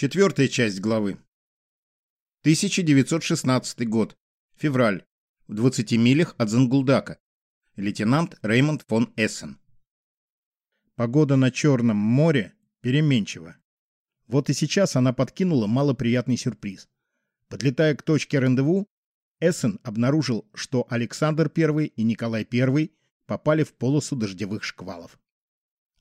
Четвертая часть главы. 1916 год. Февраль. В 20 милях от Зангулдака. Лейтенант Реймонд фон Эссен. Погода на Черном море переменчива. Вот и сейчас она подкинула малоприятный сюрприз. Подлетая к точке рандеву, Эссен обнаружил, что Александр I и Николай I попали в полосу дождевых шквалов.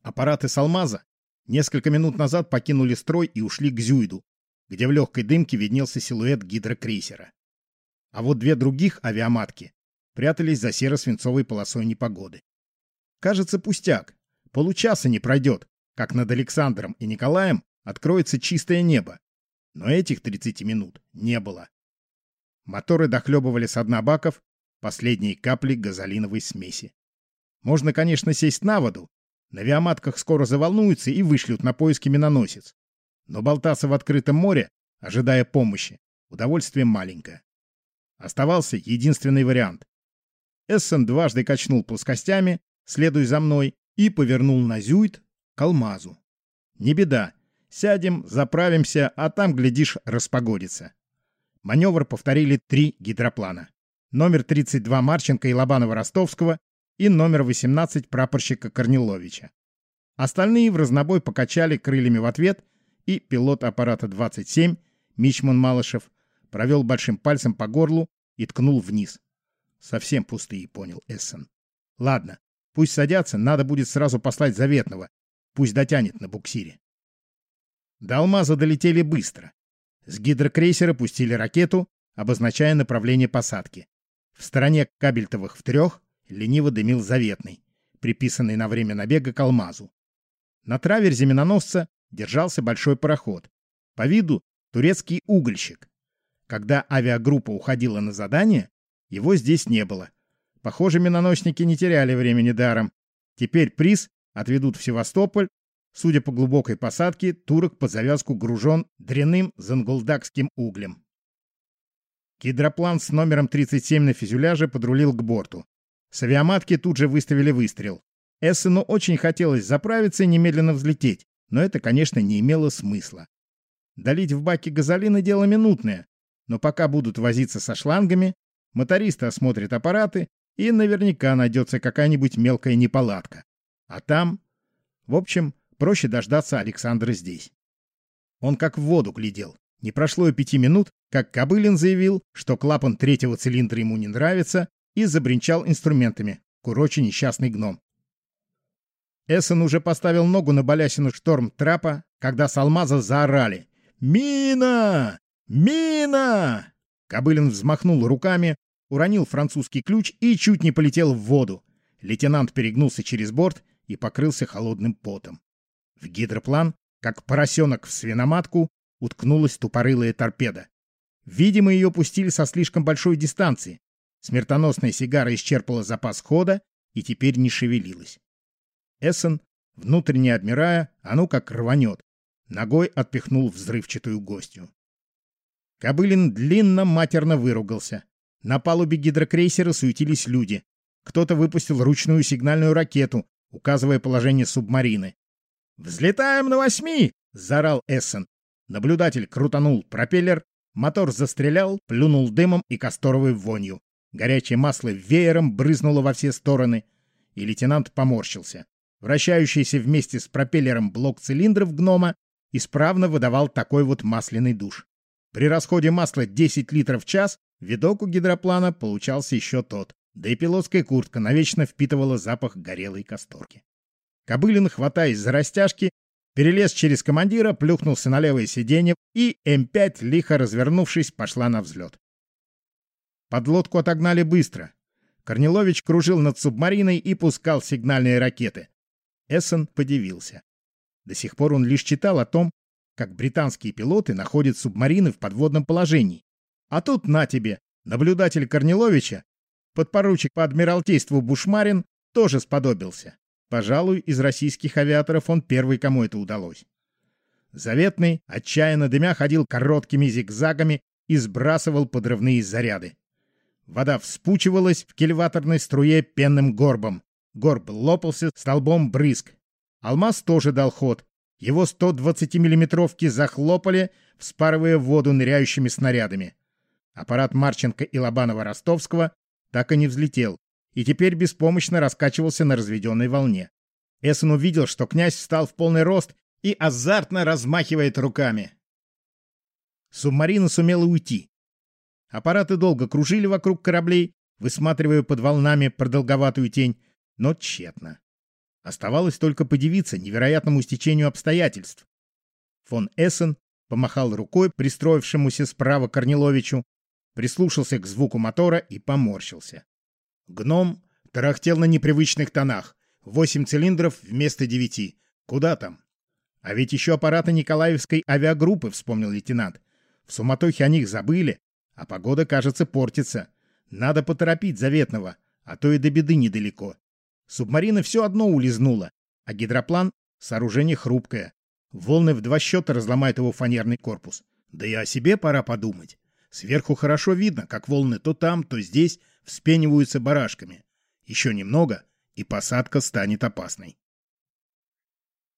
Аппараты с алмаза несколько минут назад покинули строй и ушли к Зюйду, где в легкой дымке виднелся силуэт гидрокрейсера. А вот две других авиаматки прятались за серо-свинцовой полосой непогоды. Кажется, пустяк. Получаса не пройдет, как над Александром и Николаем откроется чистое небо. Но этих 30 минут не было. Моторы дохлебывали с дна баков последние капли газолиновой смеси. Можно, конечно, сесть на воду. На авиаматках скоро заволнуются и вышлют на поиски миноносец. Но болтаться в открытом море, ожидая помощи, удовольствие маленькое. Оставался единственный вариант. Эссен дважды качнул плоскостями, следуй за мной, и повернул на Зюит к Алмазу. Не беда, сядем, заправимся, а там, глядишь, распогодится. Маневр повторили три гидроплана. Номер 32 Марченко и Лобанова-Ростовского и номер 18 прапорщика Корниловича. Остальные в разнобой покачали крыльями в ответ и пилот аппарата 27, Мичман Малышев, провел большим пальцем по горлу и ткнул вниз. Совсем пустые, понял Эссен. Ладно, пусть садятся, надо будет сразу послать заветного. Пусть дотянет на буксире. До Алмаза долетели быстро. С гидрокрейсера пустили ракету, обозначая направление посадки. В стороне кабельтовых в трех лениво дымил заветный, приписанный на время набега к Алмазу. На траверзе миноносца держался большой пароход. По виду турецкий угольщик. Когда авиагруппа уходила на задание, его здесь не было. Похоже, миноносники не теряли времени даром. Теперь приз отведут в Севастополь. Судя по глубокой посадке, турок под завязку гружен дряным зангулдакским углем. Гидроплан с номером 37 на фюзеляже подрулил к борту. С авиаматки тут же выставили выстрел. Эссену очень хотелось заправиться и немедленно взлететь но это, конечно, не имело смысла. Долить в баке газолина – дело минутное, но пока будут возиться со шлангами, мотористы осмотрят аппараты, и наверняка найдется какая-нибудь мелкая неполадка. А там... В общем, проще дождаться Александра здесь. Он как в воду глядел. Не прошло и пяти минут, как Кобылин заявил, что клапан третьего цилиндра ему не нравится, и забринчал инструментами, курочи несчастный гном. Эссен уже поставил ногу на балясину шторм трапа, когда с алмаза заорали. «Мина! Мина!» Кобылин взмахнул руками, уронил французский ключ и чуть не полетел в воду. Лейтенант перегнулся через борт и покрылся холодным потом. В гидроплан, как поросенок в свиноматку, уткнулась тупорылая торпеда. Видимо, ее пустили со слишком большой дистанции. Смертоносная сигара исчерпала запас хода и теперь не шевелилась. Эссен, внутренне отмирая, а ну как рванет, ногой отпихнул взрывчатую гостью. Кобылин длинно матерно выругался. На палубе гидрокрейсера суетились люди. Кто-то выпустил ручную сигнальную ракету, указывая положение субмарины. «Взлетаем на восьми!» — заорал Эссен. Наблюдатель крутанул пропеллер, мотор застрелял, плюнул дымом и касторовой вонью. Горячее масло веером брызнуло во все стороны, и лейтенант поморщился. Вращающийся вместе с пропеллером блок цилиндров гнома исправно выдавал такой вот масляный душ. При расходе масла 10 литров в час видок у гидроплана получался еще тот, да и пилотская куртка навечно впитывала запах горелой касторки. Кобылин, хватаясь за растяжки, перелез через командира, плюхнулся на левое сиденье, и М5, лихо развернувшись, пошла на взлет. Подлодку отогнали быстро. Корнилович кружил над субмариной и пускал сигнальные ракеты. Эссен подивился. До сих пор он лишь читал о том, как британские пилоты находят субмарины в подводном положении. А тут на тебе, наблюдатель Корниловича, подпоручик по адмиралтейству Бушмарин, тоже сподобился. Пожалуй, из российских авиаторов он первый, кому это удалось. Заветный, отчаянно дымя, ходил короткими зигзагами и сбрасывал подрывные заряды. Вода вспучивалась в кильваторной струе пенным горбом. Горб лопался столбом брызг. Алмаз тоже дал ход. Его 120-миллиметровки захлопали, вспарывая воду ныряющими снарядами. Аппарат Марченко и Лобанова-Ростовского так и не взлетел, и теперь беспомощно раскачивался на разведенной волне. Эссен увидел, что князь встал в полный рост и азартно размахивает руками. Субмарина сумела уйти. Аппараты долго кружили вокруг кораблей, высматривая под волнами продолговатую тень, но тщетно. Оставалось только подивиться невероятному стечению обстоятельств. Фон Эссен помахал рукой пристроившемуся справа Корниловичу, прислушался к звуку мотора и поморщился. Гном тарахтел на непривычных тонах. Восемь цилиндров вместо девяти. Куда там? А ведь еще аппараты Николаевской авиагруппы, вспомнил лейтенант. В суматохе о них забыли, а погода, кажется, портится. Надо поторопить заветного, а то и до беды недалеко. Субмарина все одно улизнула, а гидроплан — сооружение хрупкое. Волны в два счета разломают его фанерный корпус. Да и о себе пора подумать. Сверху хорошо видно, как волны то там, то здесь вспениваются барашками. Еще немного, и посадка станет опасной.